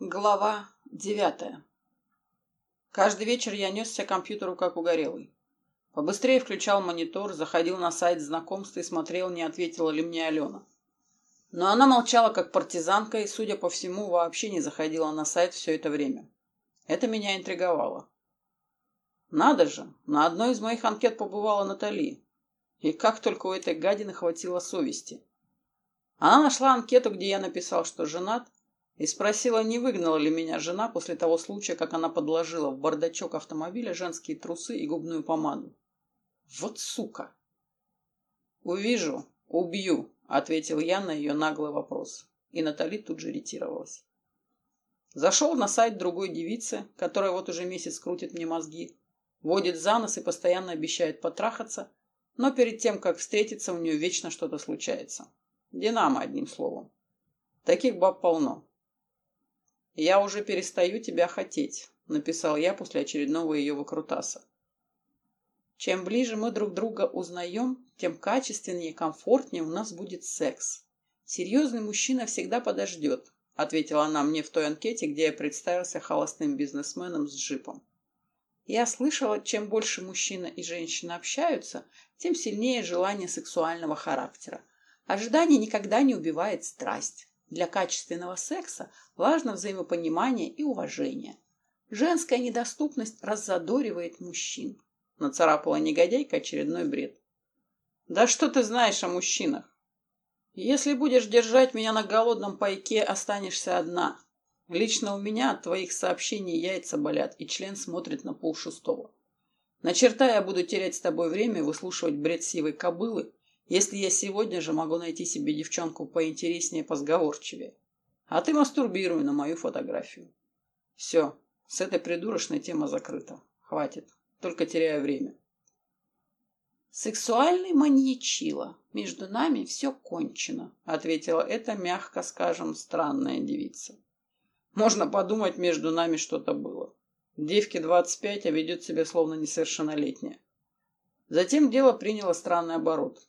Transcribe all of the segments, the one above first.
Глава девятая. Каждый вечер я несся к компьютеру как угорелый. Побыстрее включал монитор, заходил на сайт знакомств и смотрел, не ответила ли мне Алена. Но она молчала как партизанка и, судя по всему, вообще не заходила на сайт все это время. Это меня интриговало. Надо же, на одной из моих анкет побывала Натали. И как только у этой гадины хватило совести. Она нашла анкету, где я написал, что женат, и спросила, не выгнала ли меня жена после того случая, как она подложила в бардачок автомобиля женские трусы и губную помаду. Вот сука! «Увижу, убью», — ответил я на ее наглый вопрос. И Натали тут же ретировалась. Зашел на сайт другой девицы, которая вот уже месяц крутит мне мозги, водит за нос и постоянно обещает потрахаться, но перед тем, как встретиться, у нее вечно что-то случается. Динамо, одним словом. Таких баб полно. «Я уже перестаю тебя хотеть», — написал я после очередного ее выкрутаса. Чем ближе мы друг друга узнаем, тем качественнее и комфортнее у нас будет секс. Серьезный мужчина всегда подождет, ответила она мне в той анкете, где я представился холостым бизнесменом с джипом. Я слышала, чем больше мужчина и женщина общаются, тем сильнее желание сексуального характера. Ожидание никогда не убивает страсть. Для качественного секса важно взаимопонимание и уважение. Женская недоступность раззадоривает мужчин. Нацарапала негодяйка очередной бред. Да что ты знаешь о мужчинах? Если будешь держать меня на голодном пайке, останешься одна. Лично у меня от твоих сообщений яйца болят, и член смотрит на полшестого. На черта я буду терять с тобой время и выслушивать бред сивой кобылы, если я сегодня же могу найти себе девчонку поинтереснее, позговорчивее. А ты мастурбируй на мою фотографию. Все, с этой придурочной тема закрыта. Хватит, только теряю время. Сексуальный маньячила. Между нами все кончено, ответила эта, мягко скажем, странная девица. Можно подумать, между нами что-то было. Девке 25, а ведет себя словно несовершеннолетняя. Затем дело приняло странный оборот.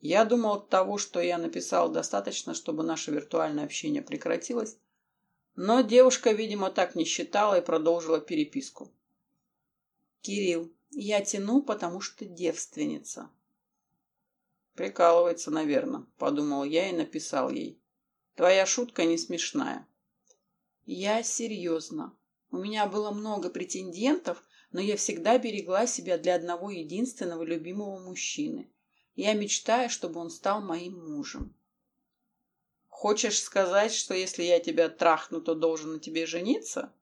Я думал, того, что я написал, достаточно, чтобы наше виртуальное общение прекратилось, но девушка, видимо, так не считала и продолжила переписку. «Кирилл, я тяну, потому что девственница». «Прикалывается, наверное», — подумал я и написал ей. «Твоя шутка не смешная». «Я серьезно. У меня было много претендентов, но я всегда берегла себя для одного единственного любимого мужчины. Я мечтаю, чтобы он стал моим мужем. Хочешь сказать, что если я тебя трахну, то должен на тебе жениться?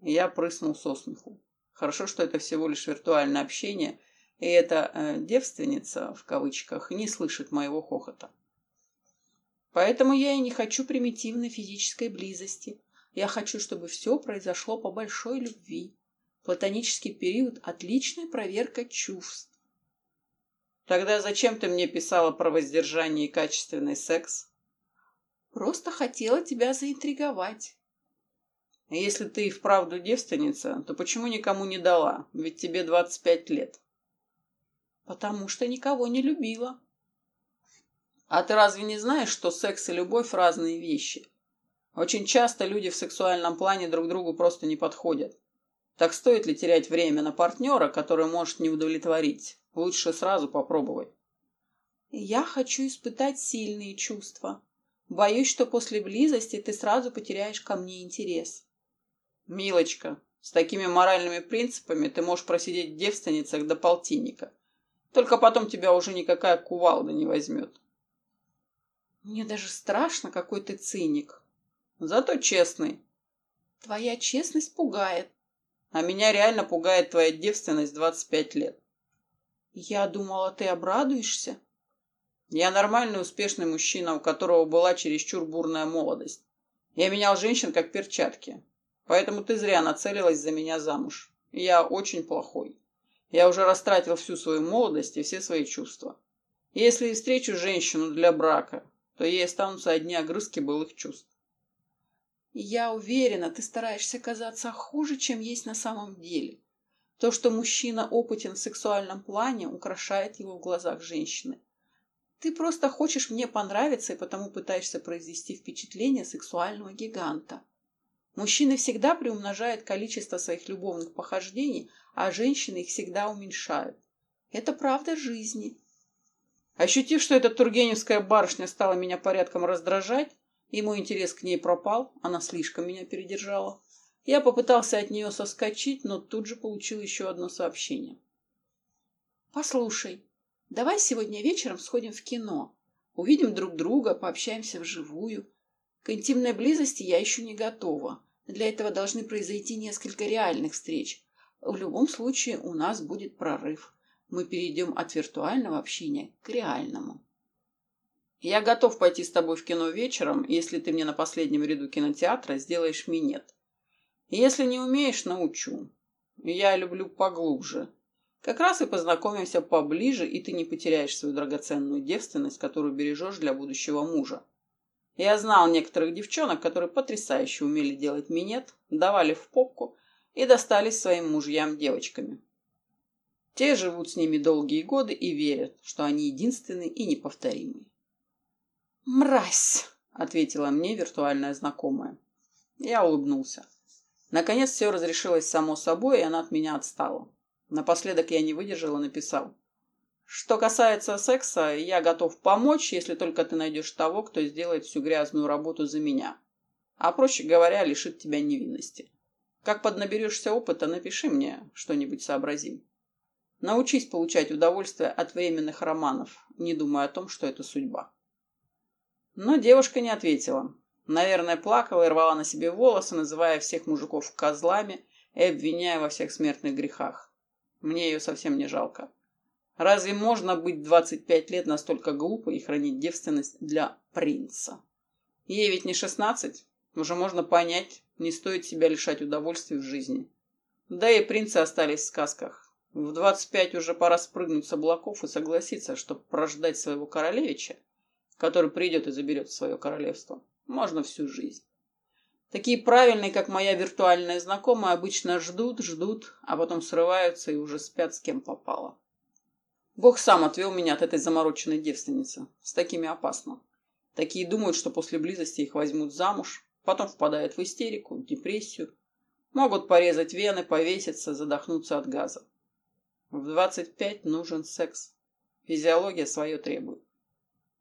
Я прыснул со смеху. Хорошо, что это всего лишь виртуальное общение, и эта э, девственница, в кавычках, не слышит моего хохота. Поэтому я и не хочу примитивной физической близости. Я хочу, чтобы все произошло по большой любви. Платонический период – отличная проверка чувств. Тогда зачем ты мне писала про воздержание и качественный секс? Просто хотела тебя заинтриговать. Если ты и вправду девственница, то почему никому не дала? Ведь тебе 25 лет. Потому что никого не любила. А ты разве не знаешь, что секс и любовь разные вещи? Очень часто люди в сексуальном плане друг другу просто не подходят. Так стоит ли терять время на партнера, который может не удовлетворить? Лучше сразу попробовать. Я хочу испытать сильные чувства. Боюсь, что после близости ты сразу потеряешь ко мне интерес. Милочка, с такими моральными принципами ты можешь просидеть в девственницах до полтинника. Только потом тебя уже никакая кувалда не возьмет. Мне даже страшно, какой ты циник. Зато честный. Твоя честность пугает. А меня реально пугает твоя девственность 25 лет. Я думала, ты обрадуешься. Я нормальный, успешный мужчина, у которого была чересчур бурная молодость. Я менял женщин как перчатки. Поэтому ты зря нацелилась за меня замуж. Я очень плохой. Я уже растратил всю свою молодость и все свои чувства. Если встречу женщину для брака, то ей останутся одни огрызки былых чувств. Я уверена, ты стараешься казаться хуже, чем есть на самом деле. То, что мужчина опытен в сексуальном плане, украшает его в глазах женщины. Ты просто хочешь мне понравиться и потому пытаешься произвести впечатление сексуального гиганта. Мужчины всегда приумножают количество своих любовных похождений, а женщины их всегда уменьшают. Это правда жизни. Ощутив, что эта тургеневская барышня стала меня порядком раздражать, и мой интерес к ней пропал, она слишком меня передержала, я попытался от нее соскочить, но тут же получил еще одно сообщение. «Послушай, давай сегодня вечером сходим в кино. Увидим друг друга, пообщаемся вживую. К интимной близости я еще не готова. Для этого должны произойти несколько реальных встреч. В любом случае у нас будет прорыв. Мы перейдем от виртуального общения к реальному. Я готов пойти с тобой в кино вечером, если ты мне на последнем ряду кинотеатра сделаешь минет. Если не умеешь, научу. Я люблю поглубже. Как раз и познакомимся поближе, и ты не потеряешь свою драгоценную девственность, которую бережешь для будущего мужа. Я знал некоторых девчонок, которые потрясающе умели делать минет, давали в попку и достались своим мужьям девочками. Те живут с ними долгие годы и верят, что они единственные и неповторимые. «Мразь!» — ответила мне виртуальная знакомая. Я улыбнулся. Наконец все разрешилось само собой, и она от меня отстала. Напоследок я не выдержал и написал. Что касается секса, я готов помочь, если только ты найдешь того, кто сделает всю грязную работу за меня. А проще говоря, лишит тебя невинности. Как поднаберешься опыта, напиши мне что-нибудь сообразим. Научись получать удовольствие от временных романов, не думая о том, что это судьба. Но девушка не ответила. Наверное, плакала и рвала на себе волосы, называя всех мужиков козлами и обвиняя во всех смертных грехах. Мне ее совсем не жалко. Разве можно быть 25 лет настолько глупой и хранить девственность для принца? Ей ведь не 16. Уже можно понять, не стоит себя лишать удовольствий в жизни. Да и принцы остались в сказках. В 25 уже пора спрыгнуть с облаков и согласиться, чтобы прождать своего королевича, который придет и заберет свое королевство. Можно всю жизнь. Такие правильные, как моя виртуальная знакомая, обычно ждут, ждут, а потом срываются и уже спят с кем попало. Бог сам отвел меня от этой замороченной девственницы. С такими опасно. Такие думают, что после близости их возьмут замуж, потом впадают в истерику, депрессию, могут порезать вены, повеситься, задохнуться от газа. В 25 нужен секс. Физиология свое требует.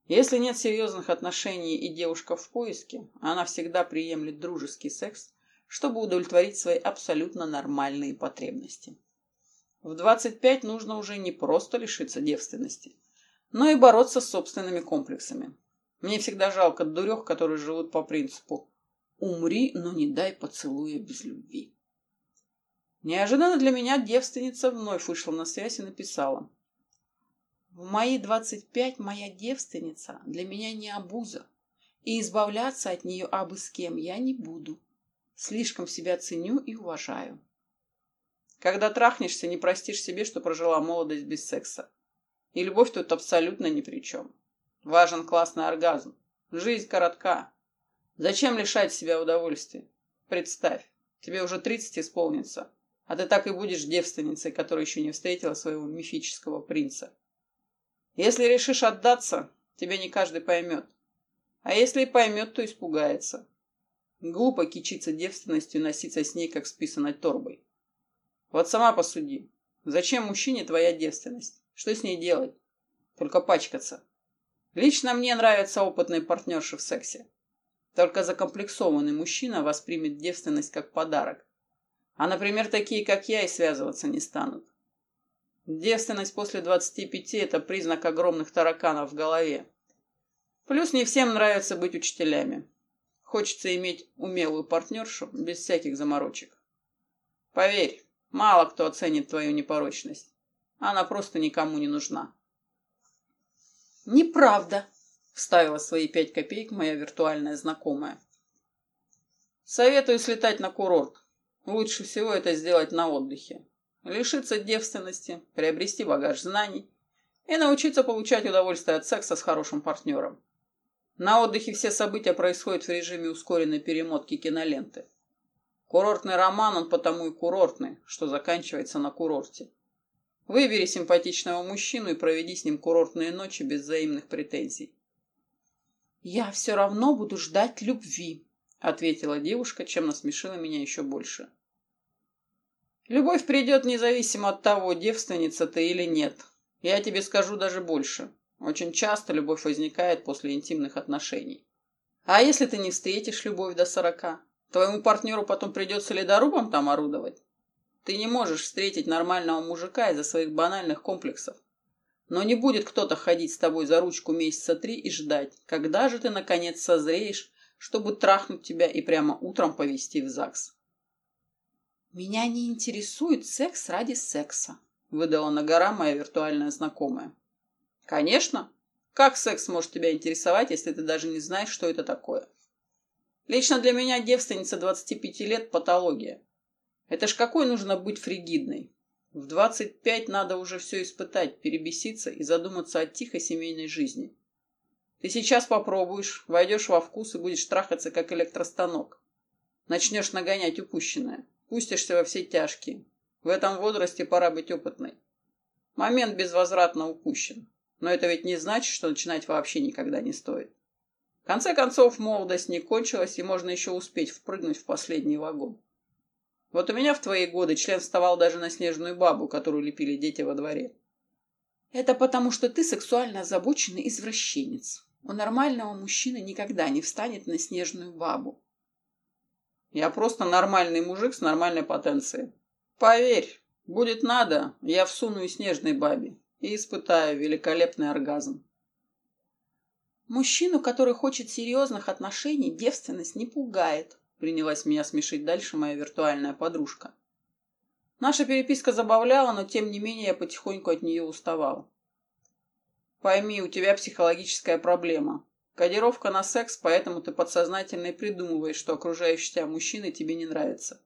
Если нет серьезных отношений и девушка в поиске, она всегда приемлет дружеский секс, чтобы удовлетворить свои абсолютно нормальные потребности. В 25 нужно уже не просто лишиться девственности, но и бороться с собственными комплексами. Мне всегда жалко дурех, которые живут по принципу «умри, но не дай поцелуя без любви». Неожиданно для меня девственница вновь вышла на связь и написала – в мои двадцать пять моя девственница для меня не обуза, и избавляться от нее абы с кем я не буду. Слишком себя ценю и уважаю. Когда трахнешься, не простишь себе, что прожила молодость без секса. И любовь тут абсолютно ни при чем. Важен классный оргазм. Жизнь коротка. Зачем лишать себя удовольствия? Представь, тебе уже тридцать исполнится, а ты так и будешь девственницей, которая еще не встретила своего мифического принца. Если решишь отдаться, тебя не каждый поймет. А если и поймет, то испугается. Глупо кичиться девственностью и носиться с ней, как с писаной торбой. Вот сама посуди. Зачем мужчине твоя девственность? Что с ней делать? Только пачкаться. Лично мне нравятся опытные партнерши в сексе. Только закомплексованный мужчина воспримет девственность как подарок. А, например, такие, как я, и связываться не станут. Девственность после 25 – это признак огромных тараканов в голове. Плюс не всем нравится быть учителями. Хочется иметь умелую партнершу без всяких заморочек. Поверь, мало кто оценит твою непорочность. Она просто никому не нужна. «Неправда», – вставила свои пять копеек моя виртуальная знакомая. «Советую слетать на курорт. Лучше всего это сделать на отдыхе лишиться девственности, приобрести багаж знаний и научиться получать удовольствие от секса с хорошим партнером. На отдыхе все события происходят в режиме ускоренной перемотки киноленты. Курортный роман, он потому и курортный, что заканчивается на курорте. Выбери симпатичного мужчину и проведи с ним курортные ночи без взаимных претензий. «Я все равно буду ждать любви», — ответила девушка, чем насмешила меня еще больше. Любовь придет независимо от того, девственница ты или нет. Я тебе скажу даже больше. Очень часто любовь возникает после интимных отношений. А если ты не встретишь любовь до сорока? Твоему партнеру потом придется ледорубом там орудовать? Ты не можешь встретить нормального мужика из-за своих банальных комплексов. Но не будет кто-то ходить с тобой за ручку месяца три и ждать, когда же ты наконец созреешь, чтобы трахнуть тебя и прямо утром повезти в ЗАГС. «Меня не интересует секс ради секса», — выдала на гора моя виртуальная знакомая. «Конечно. Как секс может тебя интересовать, если ты даже не знаешь, что это такое? Лично для меня девственница 25 лет – патология. Это ж какой нужно быть фригидной? В 25 надо уже все испытать, перебеситься и задуматься о тихой семейной жизни. Ты сейчас попробуешь, войдешь во вкус и будешь трахаться, как электростанок. Начнешь нагонять упущенное. Пустишься во все тяжкие. В этом возрасте пора быть опытной. Момент безвозвратно упущен. Но это ведь не значит, что начинать вообще никогда не стоит. В конце концов, молодость не кончилась, и можно еще успеть впрыгнуть в последний вагон. Вот у меня в твои годы член вставал даже на снежную бабу, которую лепили дети во дворе. Это потому, что ты сексуально озабоченный извращенец. У нормального мужчины никогда не встанет на снежную бабу. Я просто нормальный мужик с нормальной потенцией. Поверь, будет надо, я всуну и снежной бабе и испытаю великолепный оргазм. Мужчину, который хочет серьезных отношений, девственность не пугает. Принялась меня смешить дальше моя виртуальная подружка. Наша переписка забавляла, но тем не менее я потихоньку от нее уставал. Пойми, у тебя психологическая проблема. Кодировка на секс, поэтому ты подсознательно и придумываешь, что окружающие тебя мужчины тебе не нравятся.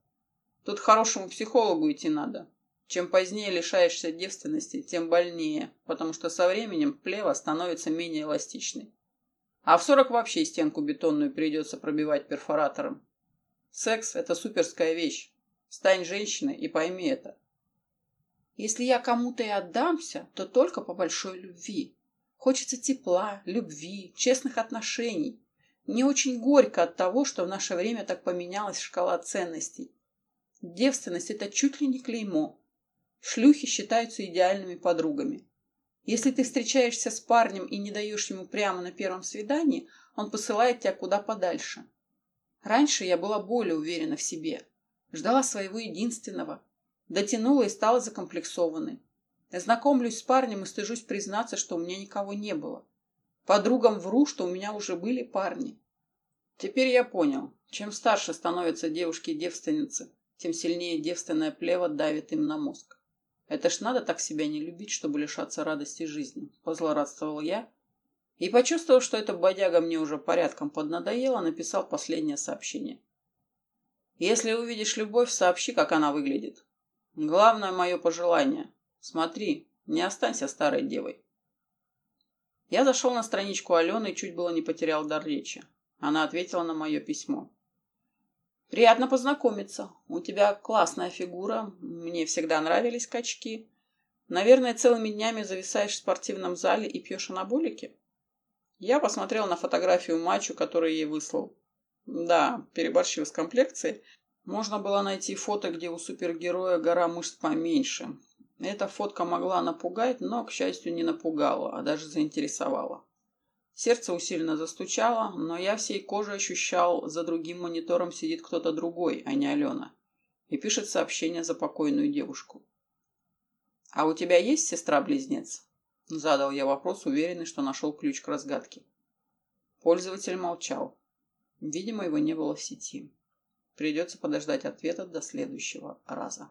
Тут хорошему психологу идти надо. Чем позднее лишаешься девственности, тем больнее, потому что со временем плева становится менее эластичной. А в 40 вообще стенку бетонную придется пробивать перфоратором. Секс – это суперская вещь. Стань женщиной и пойми это. Если я кому-то и отдамся, то только по большой любви. Хочется тепла, любви, честных отношений. Мне очень горько от того, что в наше время так поменялась шкала ценностей. Девственность – это чуть ли не клеймо. Шлюхи считаются идеальными подругами. Если ты встречаешься с парнем и не даешь ему прямо на первом свидании, он посылает тебя куда подальше. Раньше я была более уверена в себе. Ждала своего единственного. Дотянула и стала закомплексованной. Знакомлюсь с парнем и стыжусь признаться, что у меня никого не было. Подругам вру, что у меня уже были парни. Теперь я понял, чем старше становятся девушки-девственницы, тем сильнее девственная плева давит им на мозг. Это ж надо так себя не любить, чтобы лишаться радости жизни. Позлорадствовал я и, почувствовав, что эта бодяга мне уже порядком поднадоела, написал последнее сообщение. Если увидишь любовь, сообщи, как она выглядит. Главное мое пожелание. Смотри, не останься старой девой. Я зашел на страничку Алены и чуть было не потерял дар речи. Она ответила на мое письмо. Приятно познакомиться. У тебя классная фигура. Мне всегда нравились качки. Наверное, целыми днями зависаешь в спортивном зале и пьешь анаболики? Я посмотрел на фотографию мачу, которую ей выслал. Да, переборщил с комплекцией. Можно было найти фото, где у супергероя гора мышц поменьше. Эта фотка могла напугать, но, к счастью, не напугала, а даже заинтересовала. Сердце усиленно застучало, но я всей кожей ощущал, за другим монитором сидит кто-то другой, а не Алена, и пишет сообщение за покойную девушку. «А у тебя есть сестра-близнец?» Задал я вопрос, уверенный, что нашел ключ к разгадке. Пользователь молчал. Видимо, его не было в сети. Придется подождать ответа до следующего раза.